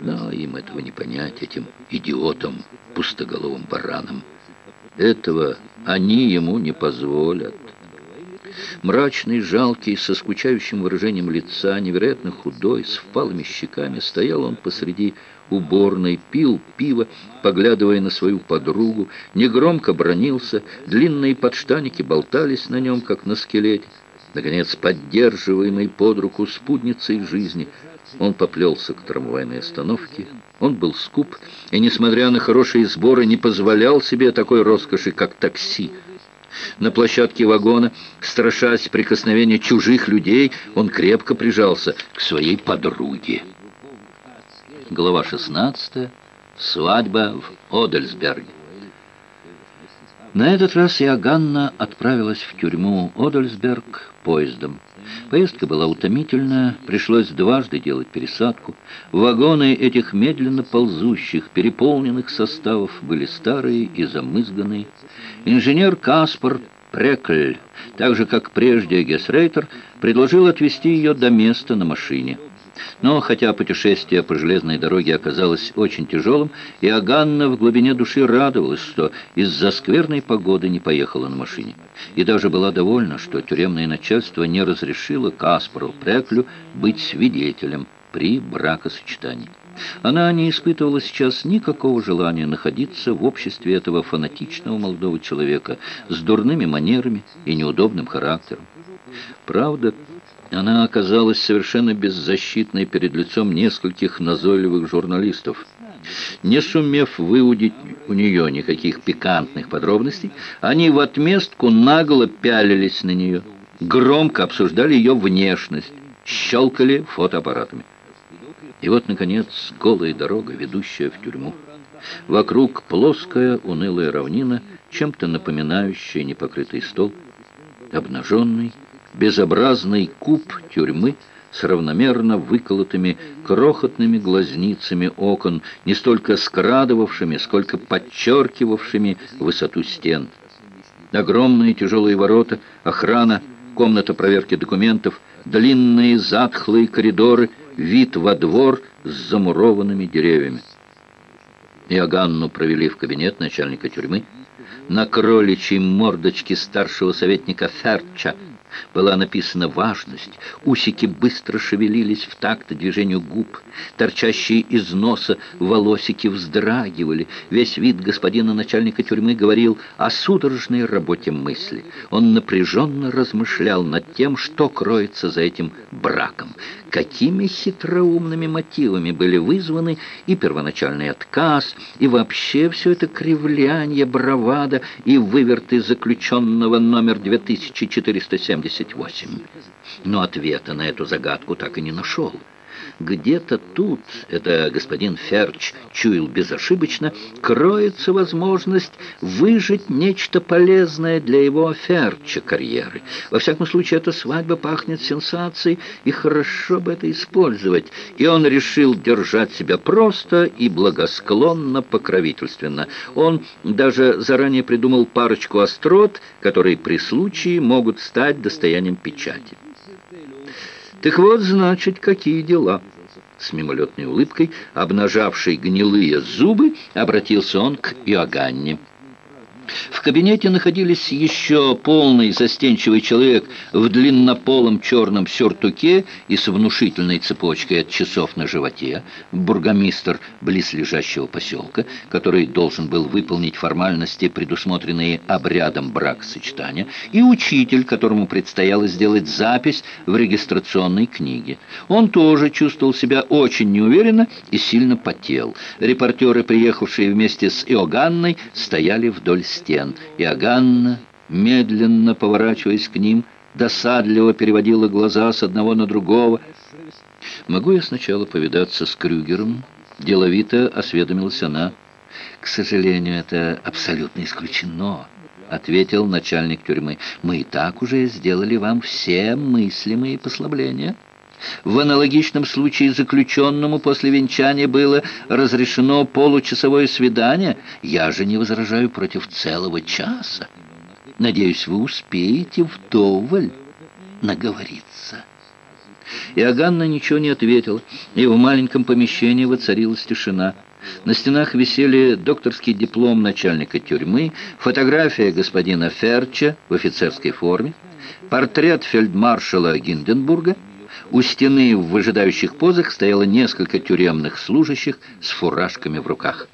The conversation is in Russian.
Но им этого не понять, этим идиотам, пустоголовым баранам. Этого они ему не позволят. Мрачный, жалкий, со скучающим выражением лица, невероятно худой, с впалыми щеками, стоял он посреди уборной, пил пиво, поглядывая на свою подругу, негромко бронился, длинные подштаники болтались на нем, как на скелете. Наконец, поддерживаемый под руку спутницей жизни, он поплелся к трамвайной остановке. Он был скуп и, несмотря на хорошие сборы, не позволял себе такой роскоши, как такси. На площадке вагона, страшась прикосновения чужих людей, он крепко прижался к своей подруге. Глава 16. Свадьба в Одельсберге. На этот раз Иоганна отправилась в тюрьму Одельсберг поездом. Поездка была утомительная, пришлось дважды делать пересадку. Вагоны этих медленно ползущих, переполненных составов были старые и замызганные. Инженер Каспар Прекль, так же как прежде Гесрейтер, предложил отвезти ее до места на машине. Но хотя путешествие по железной дороге оказалось очень тяжелым, Иоганна в глубине души радовалась, что из-за скверной погоды не поехала на машине. И даже была довольна, что тюремное начальство не разрешило Каспару Преклю быть свидетелем при бракосочетании. Она не испытывала сейчас никакого желания находиться в обществе этого фанатичного молодого человека с дурными манерами и неудобным характером. Правда, она оказалась совершенно беззащитной перед лицом нескольких назойливых журналистов. Не сумев выудить у нее никаких пикантных подробностей, они в отместку нагло пялились на нее, громко обсуждали ее внешность, щелкали фотоаппаратами. И вот, наконец, голая дорога, ведущая в тюрьму. Вокруг плоская унылая равнина, чем-то напоминающая непокрытый стол, обнаженный, безобразный куб тюрьмы с равномерно выколотыми крохотными глазницами окон, не столько скрадывавшими, сколько подчеркивавшими высоту стен. Огромные тяжелые ворота, охрана, комната проверки документов, длинные затхлые коридоры, вид во двор с замурованными деревьями. Иоганну провели в кабинет начальника тюрьмы. На кроличьей мордочке старшего советника Ферча была написана важность, усики быстро шевелились в такт движению губ, торчащие из носа волосики вздрагивали. Весь вид господина начальника тюрьмы говорил о судорожной работе мысли. Он напряженно размышлял над тем, что кроется за этим браком, какими хитроумными мотивами были вызваны и первоначальный отказ, и вообще все это кривляние, бравада и выверты заключенного номер 2470 78. Но ответа на эту загадку так и не нашел. Где-то тут, это господин Ферч чуял безошибочно, кроется возможность выжить нечто полезное для его Ферча карьеры. Во всяком случае, эта свадьба пахнет сенсацией, и хорошо бы это использовать. И он решил держать себя просто и благосклонно покровительственно. Он даже заранее придумал парочку острот, которые при случае могут стать достоянием печати. Так вот, значит, какие дела. С мимолетной улыбкой, обнажавшей гнилые зубы, обратился он к Иоганне. В кабинете находились еще полный застенчивый человек в длиннополом черном сюртуке и с внушительной цепочкой от часов на животе, бургомистр близлежащего поселка, который должен был выполнить формальности, предусмотренные обрядом бракосочетания, и учитель, которому предстояло сделать запись в регистрационной книге. Он тоже чувствовал себя очень неуверенно и сильно потел. Репортеры, приехавшие вместе с Иоганной, стояли вдоль стен. Иоганна, медленно поворачиваясь к ним, досадливо переводила глаза с одного на другого. «Могу я сначала повидаться с Крюгером?» Деловито осведомилась она. «К сожалению, это абсолютно исключено», — ответил начальник тюрьмы. «Мы и так уже сделали вам все мыслимые послабления». В аналогичном случае заключенному после венчания было разрешено получасовое свидание. Я же не возражаю против целого часа. Надеюсь, вы успеете вдоволь наговориться». Иоганна ничего не ответила, и в маленьком помещении воцарилась тишина. На стенах висели докторский диплом начальника тюрьмы, фотография господина Ферча в офицерской форме, портрет фельдмаршала Гинденбурга. У стены в выжидающих позах стояло несколько тюремных служащих с фуражками в руках.